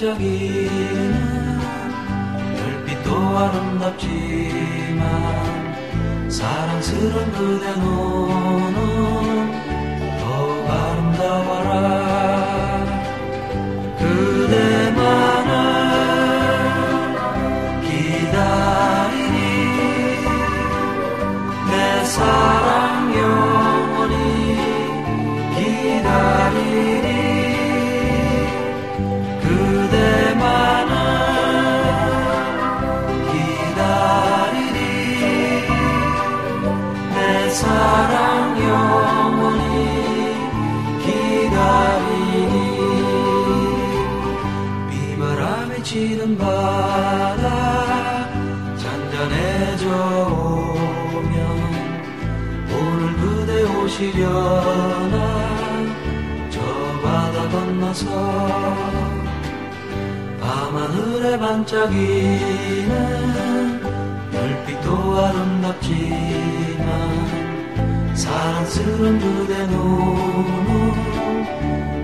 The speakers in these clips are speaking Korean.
반짝이는 별빛도 아름답지만 사랑스런 그대 노는 오시려나 저 바다 건너서 밤하늘에 반짝이는 별빛도 아름답지만 사랑스런 그대 눈은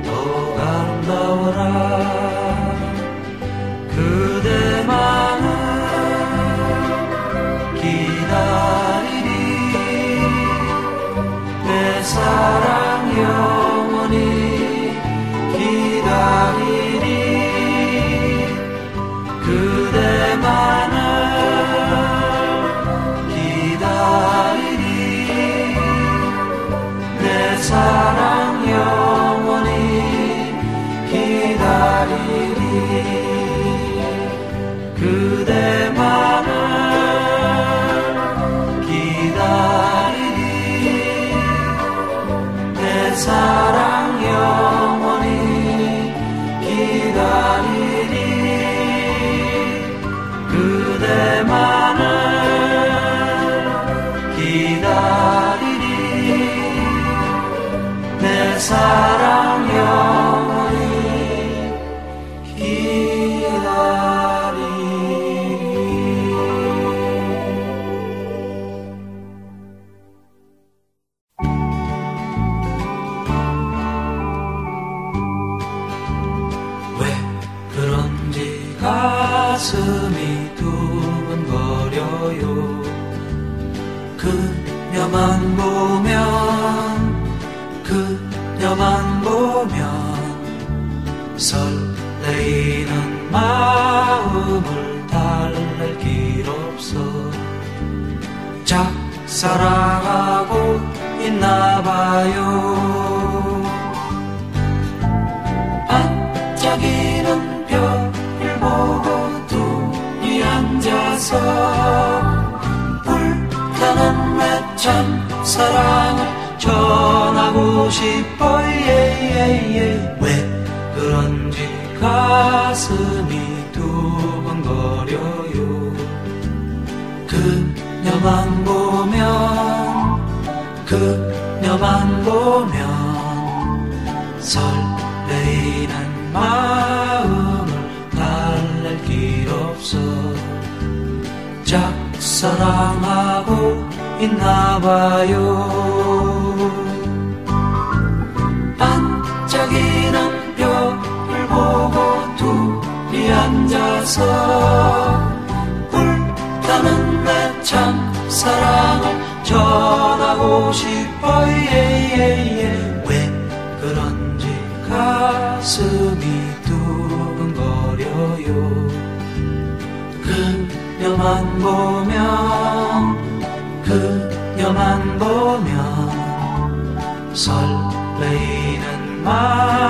더 아름다워라. 그대만은 사랑 영원히 기다리 sarà 가서 불타는 내 참 사랑을 전하고 싶어. 예예예. 예, 예. 왜 그런지 가슴이 두근거려요. 그녀만 보면 그녀만 보면 설레이는 마음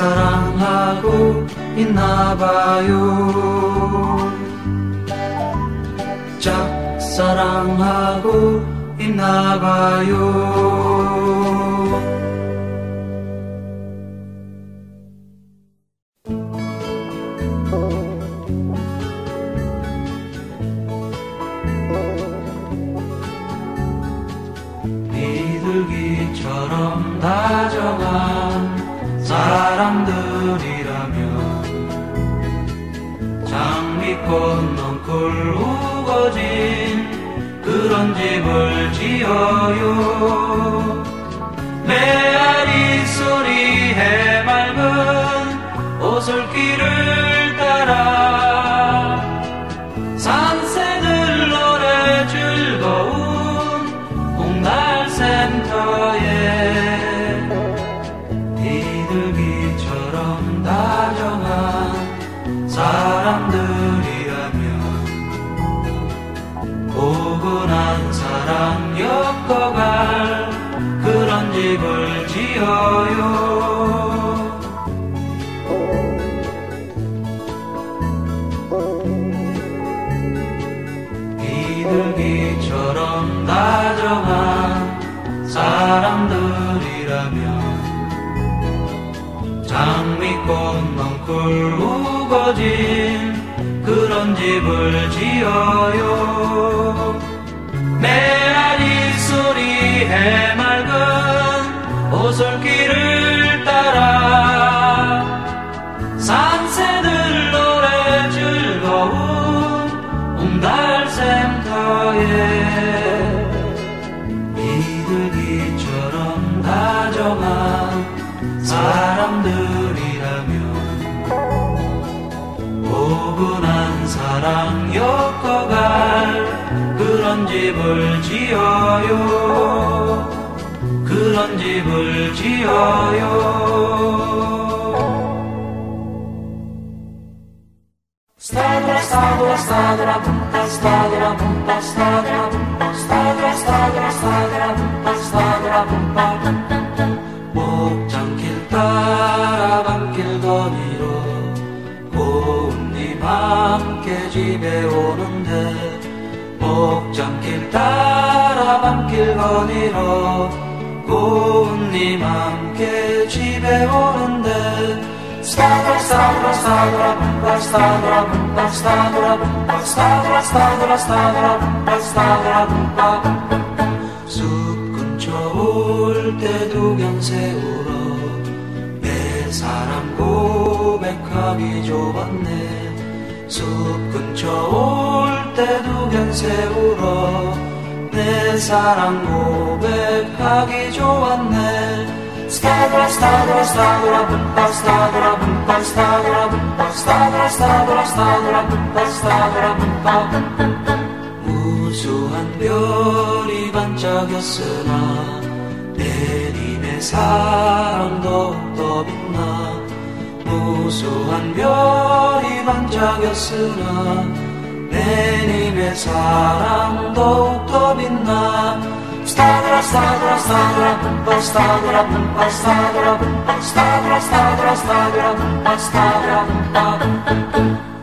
사랑하고 있나봐요. 짝사랑하고 있나봐요. 집을 지어요 그런 집을 지어요 Stadra, stadra, stadra, bumpa, stadra, bumpa, stadra, bumpa, stadra, stadra, stadra, bumpa, stadra, bumpa, 목장길 따라 밤길 거니로 고운님 함께 집에 목장길 따라 밤길 거니로 고운님 함께 집에 오는데 stadra, stadra, stadra, bumpa, stadra, bumpa, stadra, bumpa, stadra, stadra, stadra, bumpa, stadra, bumpa, 숲 근처 올때 두견 세우러 내 사랑 고백하기 좋았네 숲 근처 올때 두견 세우러 내 사랑 고백하기 좋았네 stadra, stadra, stadra, bumpa, stadra, bumpa, stadra, bumpa, stadra, stadra, stadra, bumpa, stadra, bumpa, 무수한 별이 반짝였으나 내 님의 사랑 더욱더 빛나 무수한 별이 반짝였으나 내님의 사랑 더욱더 빛나 stadra, stadra, bumpa, stadra, bumpa, stadra, bumpa, stadra, stadra, stadra, bumpa, stadra, bumpa, 사랑해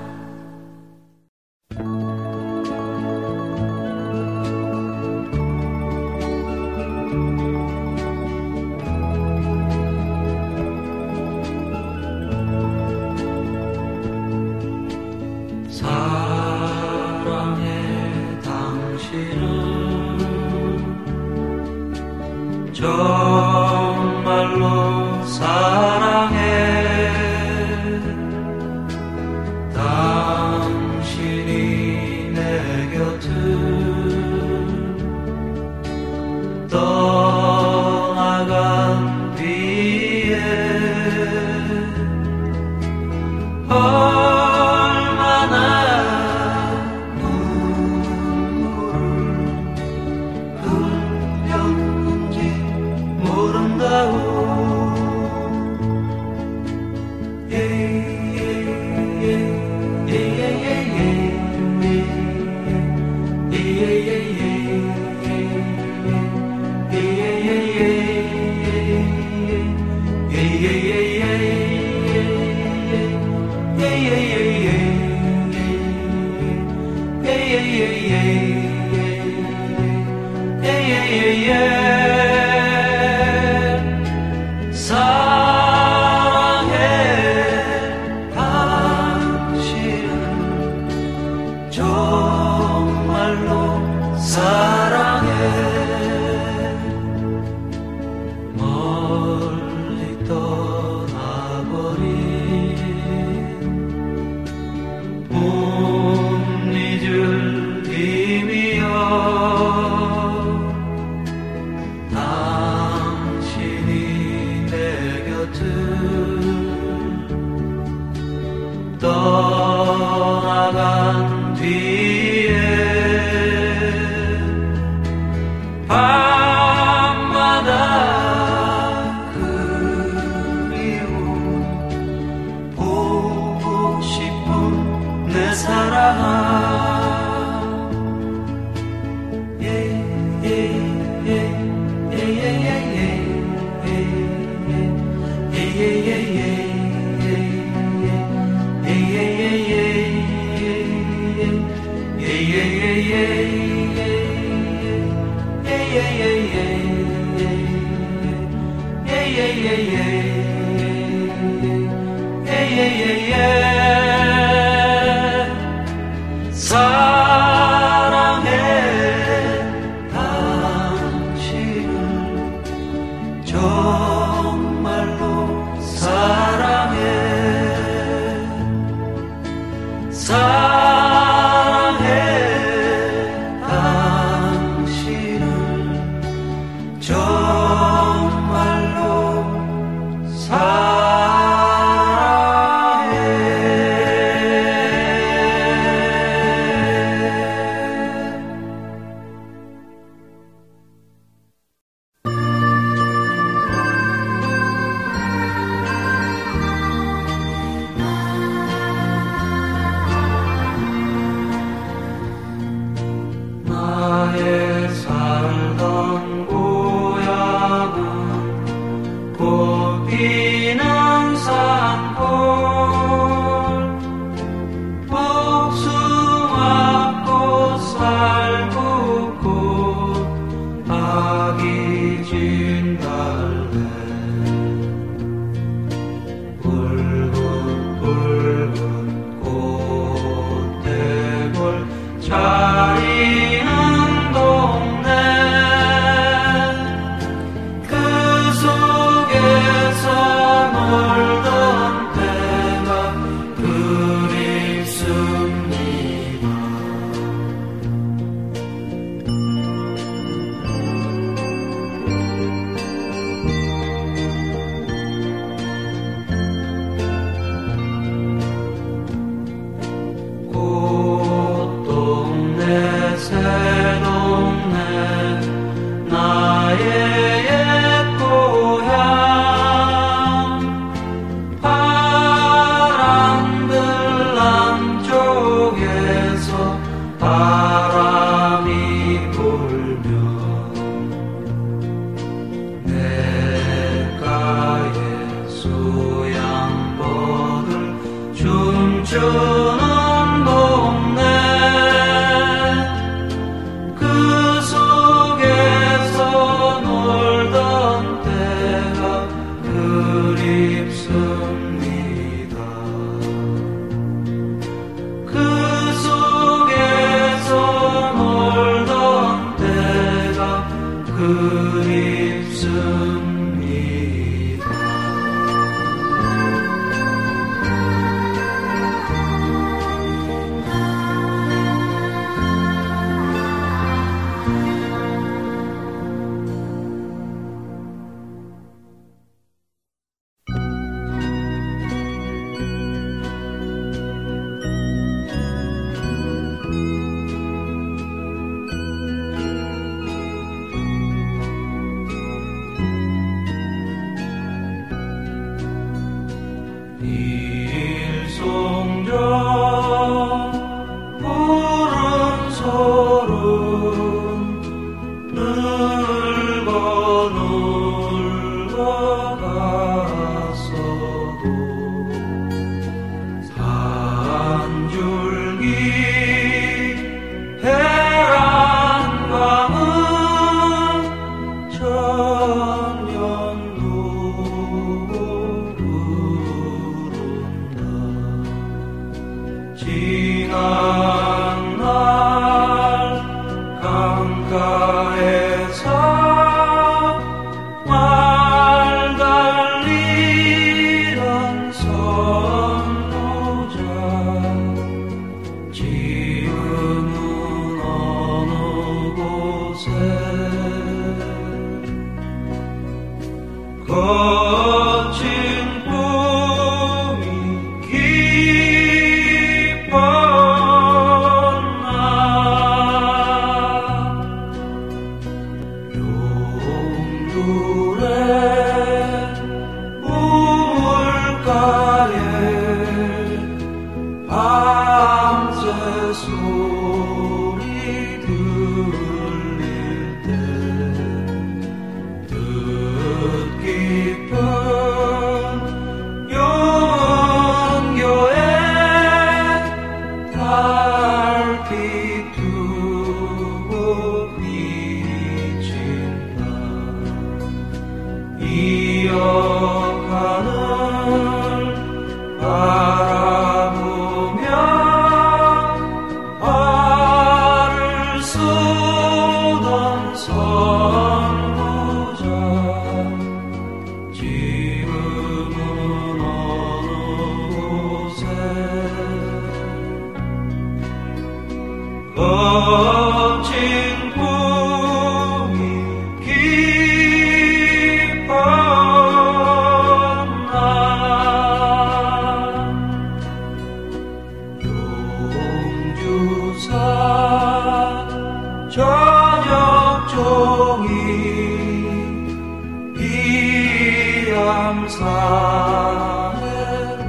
감사해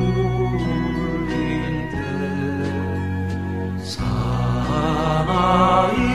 울릴 때 사나이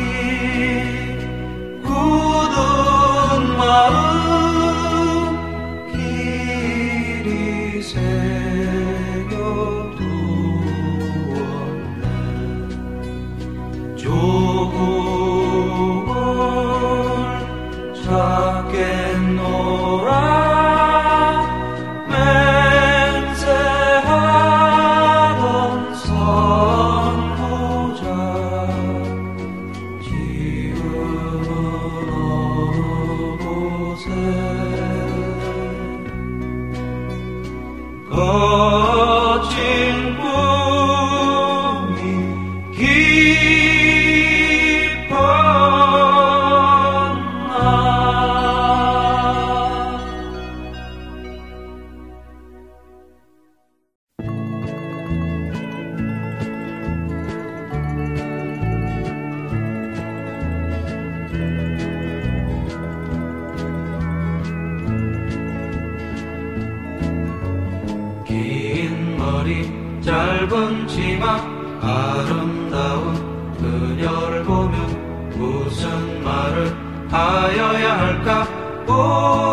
하여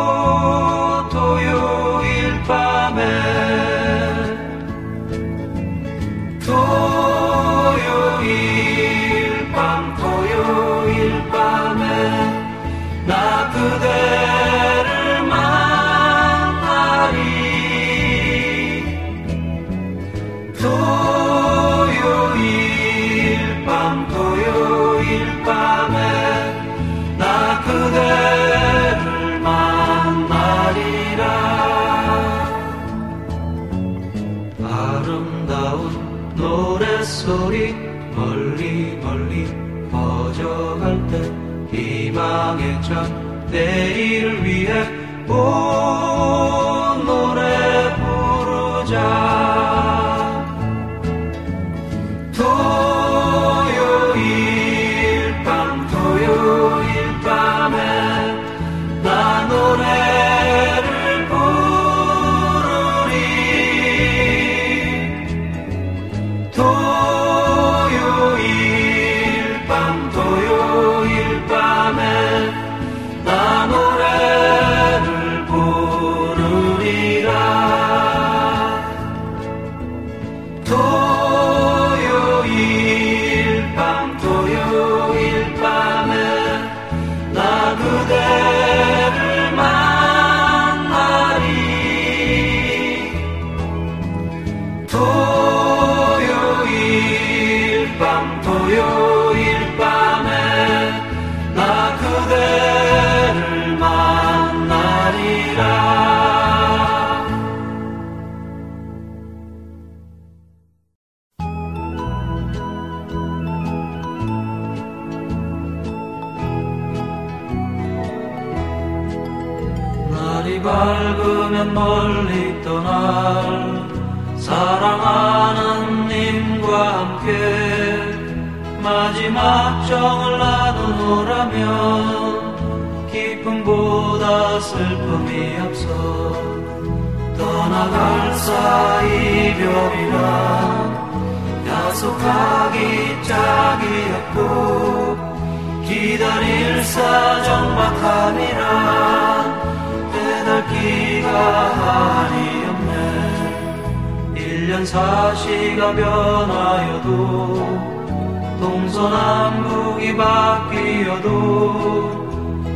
마지막 정을 나누노라면 기쁨보다 슬픔이 없어. 떠나갈 사이 별이란 약속하기 짝이었고 기다릴 사정막함이란 빼닮기가 한이 없네. 일년 사시가 변하여도 동서남북이 바뀌어도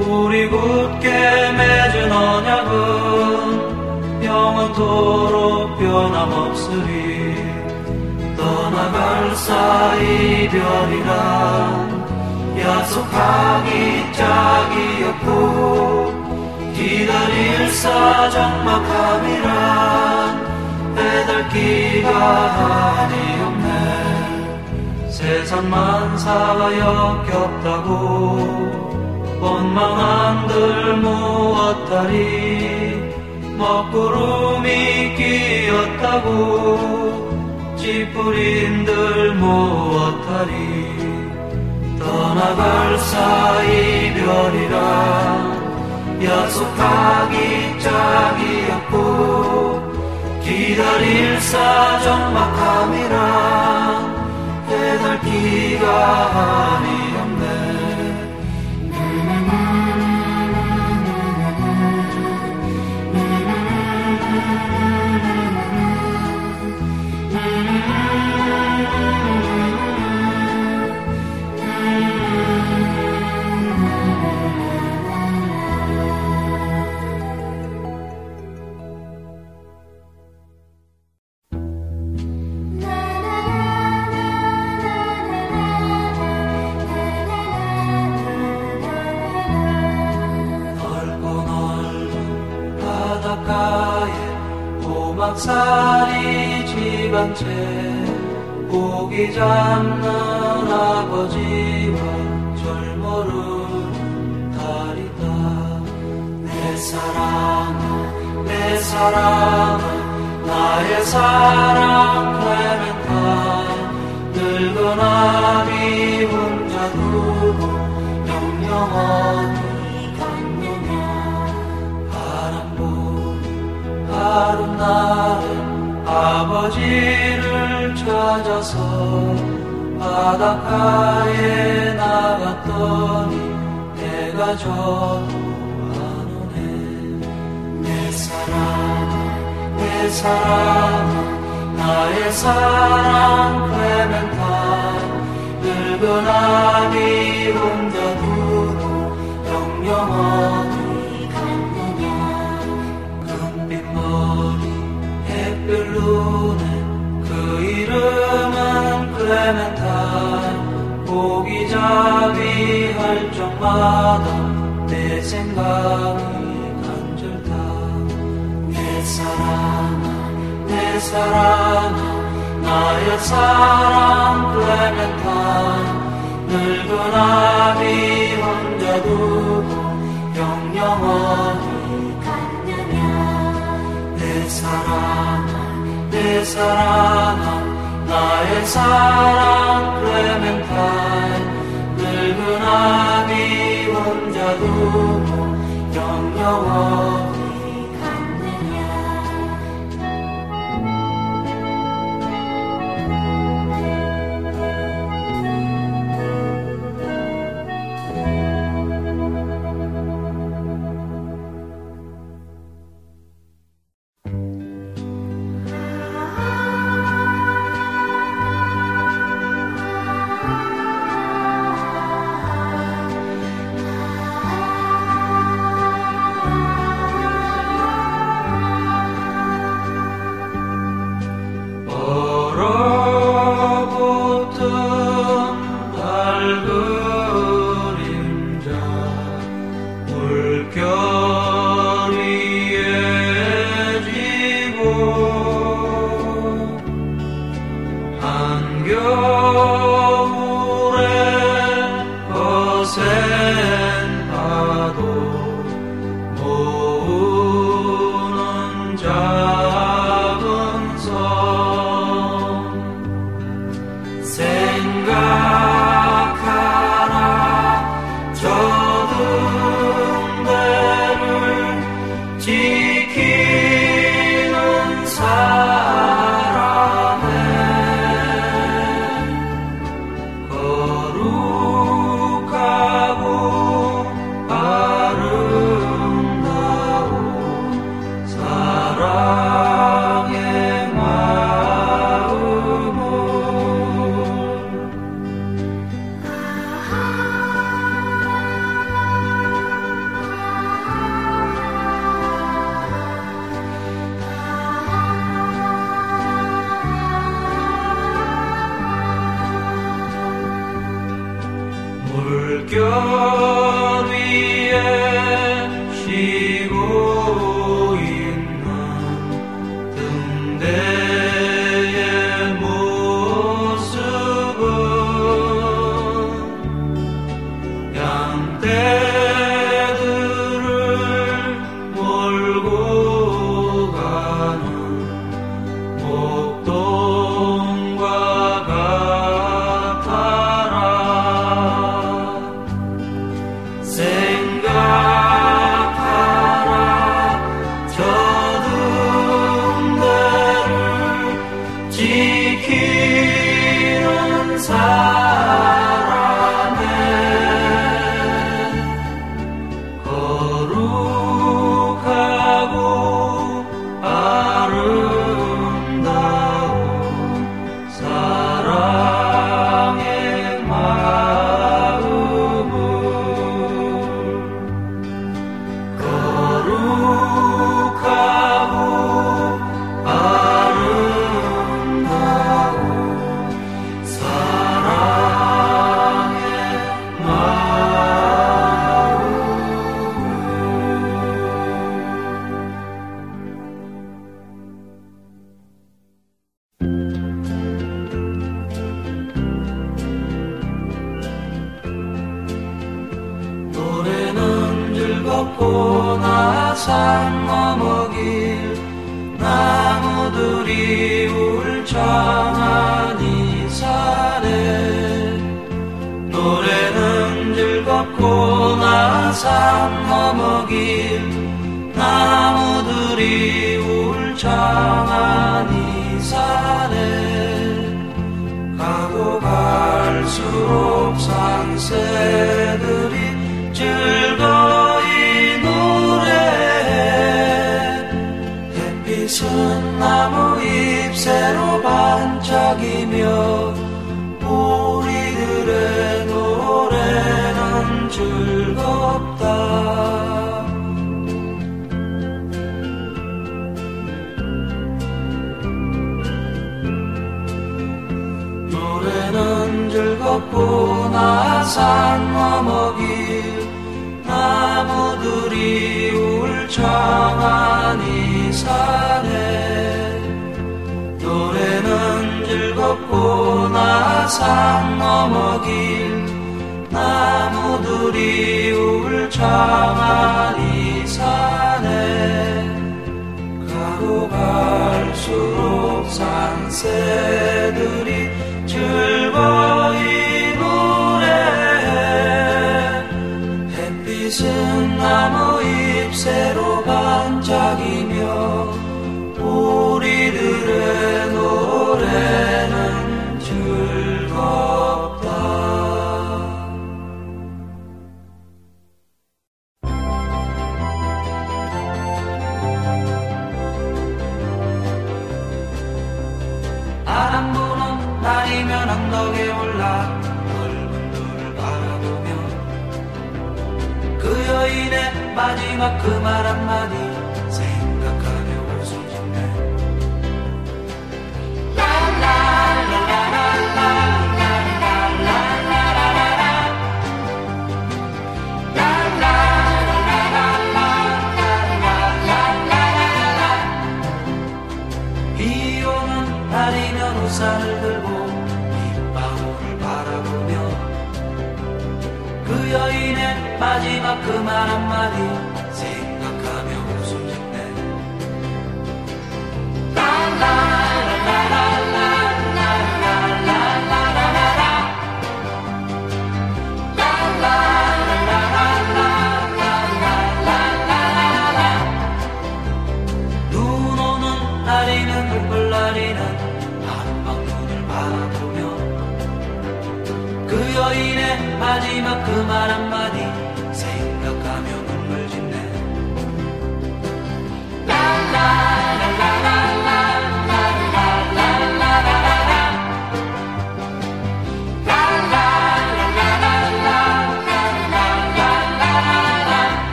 우리 굳게 맺은 언약은 영원토록 변함없으리. 떠나갈 사이 별이란 약속하기 짝이었고 기다릴 사정막함이란 한이 없네 세상 만사가 역겹다고 원망한들 무엇하리 먹구름이 끼었다고 찌푸린들 무엇하리 떠나갈 사이 별이란 약속하기 짝이었고 기다릴 사정막함이란 빼닮기가 한이 오막살이 집안 채 고기 잡는 아버지와 절 모르는 딸이다. 내 사랑아 내 사랑아 나의 사랑 클레멘타 늙은 아비 혼자 두고 영영 영 하루날에 아버지를 찾아서 바닷가에 나갔더니 내가 저도 안 오네 내 사랑 내 사랑 나의 사랑 클레멘타 늙은 아비 혼자 두고 영영어 눈에 그 이름은 클레멘타인. 고기잡이 할 적마다 내 생각이 간절다. 내 사랑아 내 사랑아 나의 사랑 클레멘타인. 늙은 아비 혼자 두고 영영 어디 갔느냐 내 사랑아 내 사랑아 나의 사랑 클레멘타인 늙은 아비 혼자 두고 영영어 가고 갈수록 산새 산 넘어길 나무들이 울창한 이 산에 노래는 즐겁구나 산 넘어길 나무들이 울창한 이 산에 가고 갈수록 산새들이 즐거이 빛은 나무 잎새로 반짝이며 우리들의 노래는 마지막 그 말 한마디 생각하며 웃음 짓네 날이면 우산을 들고 빗방울을 바라보며 그 여인의 마지막 그 말 한마디 마지막 그 말 한마디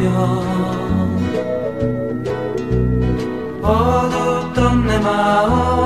쳐오며 어둡던 내 마음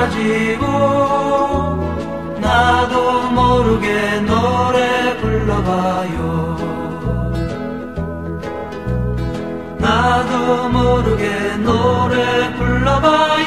사라지고 나도 모르게 노래 불러봐요. 나도 모르게 노래 불러봐요.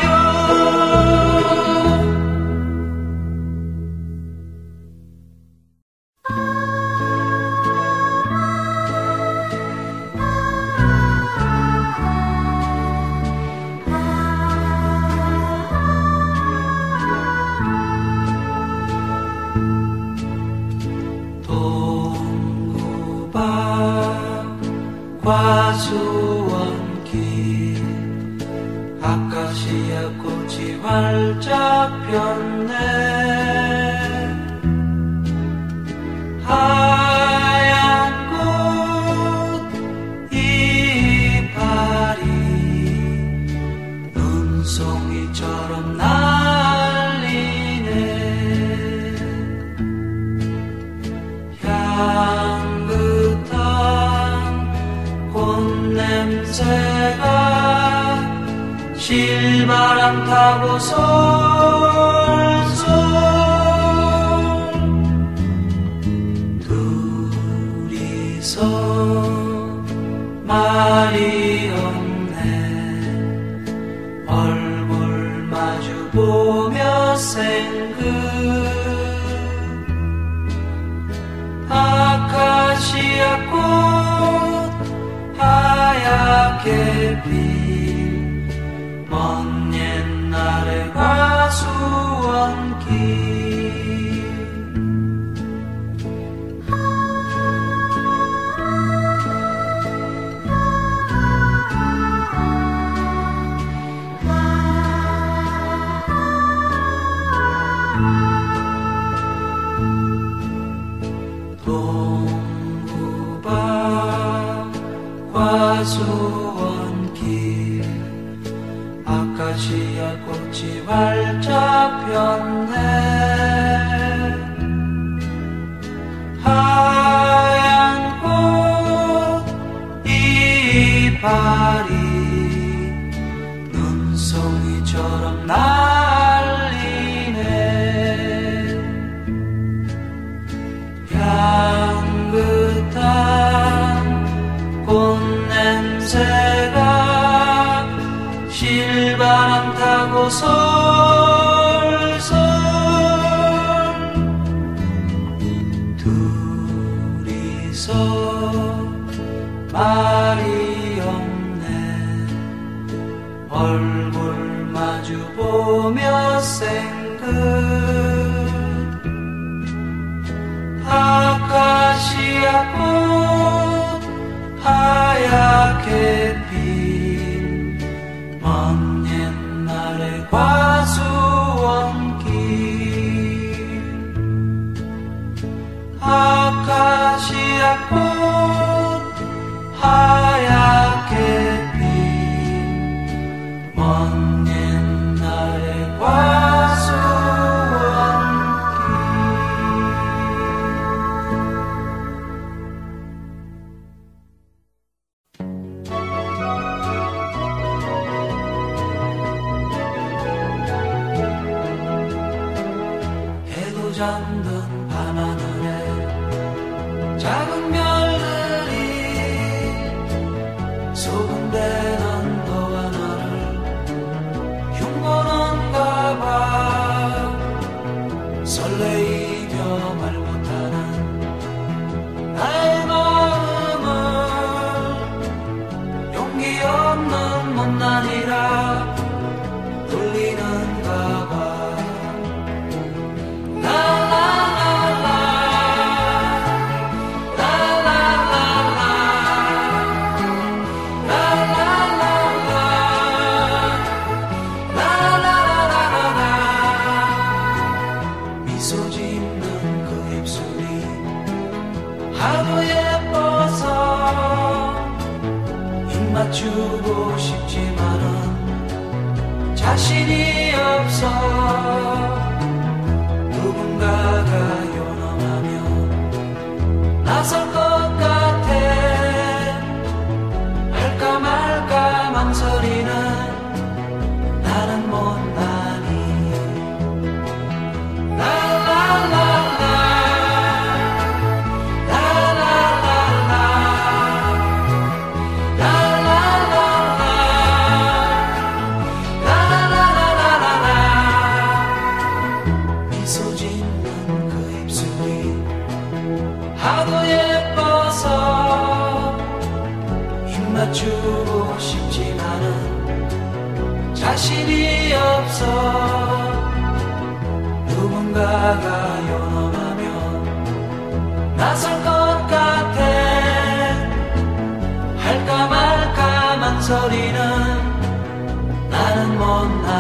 보며 생긋 아카시아 꽃 하얗게 피 말이 없네. 얼굴 마주 보며 생각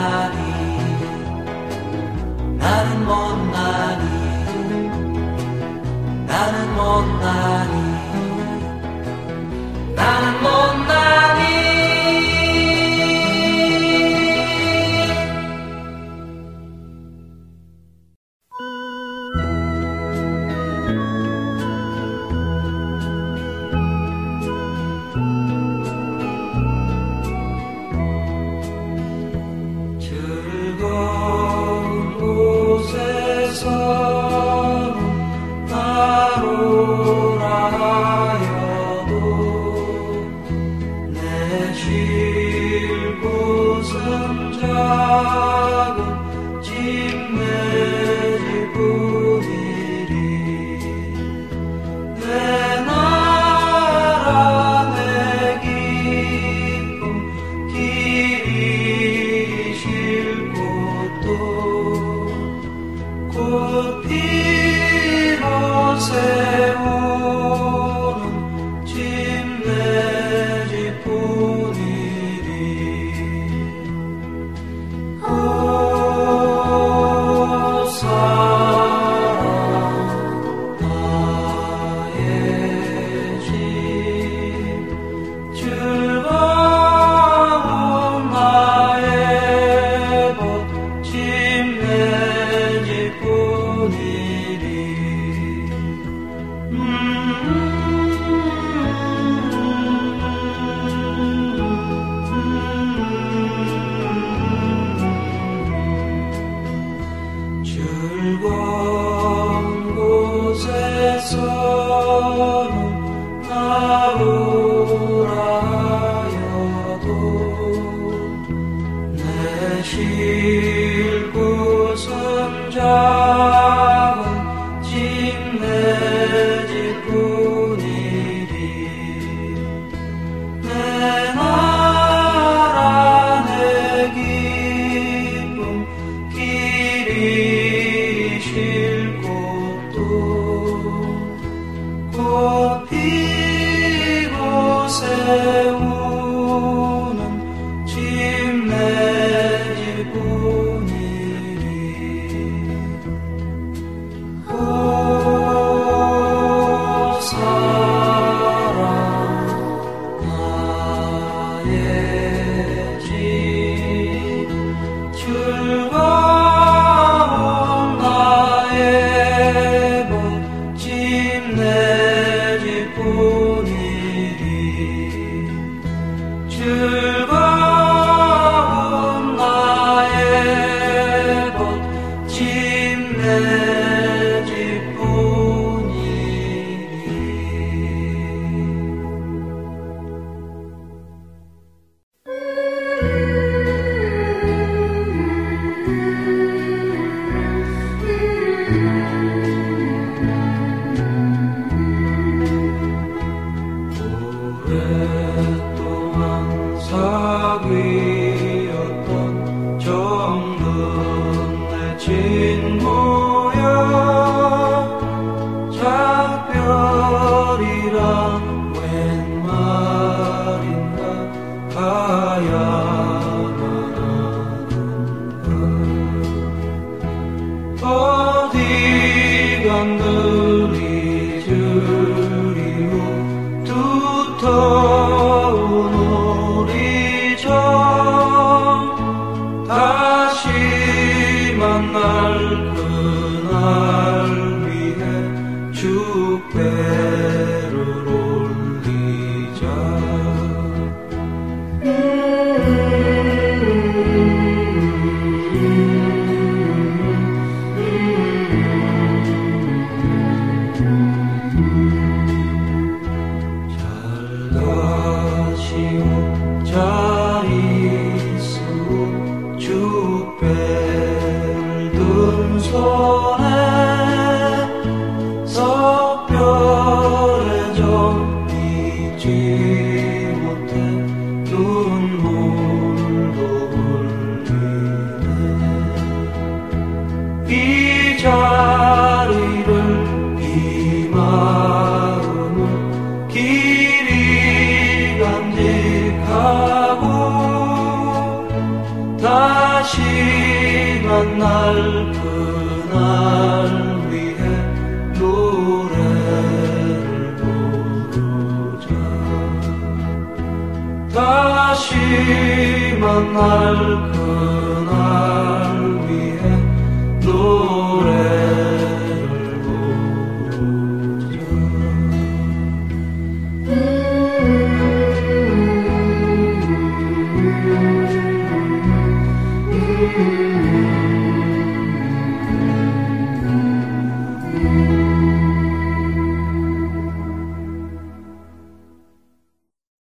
다시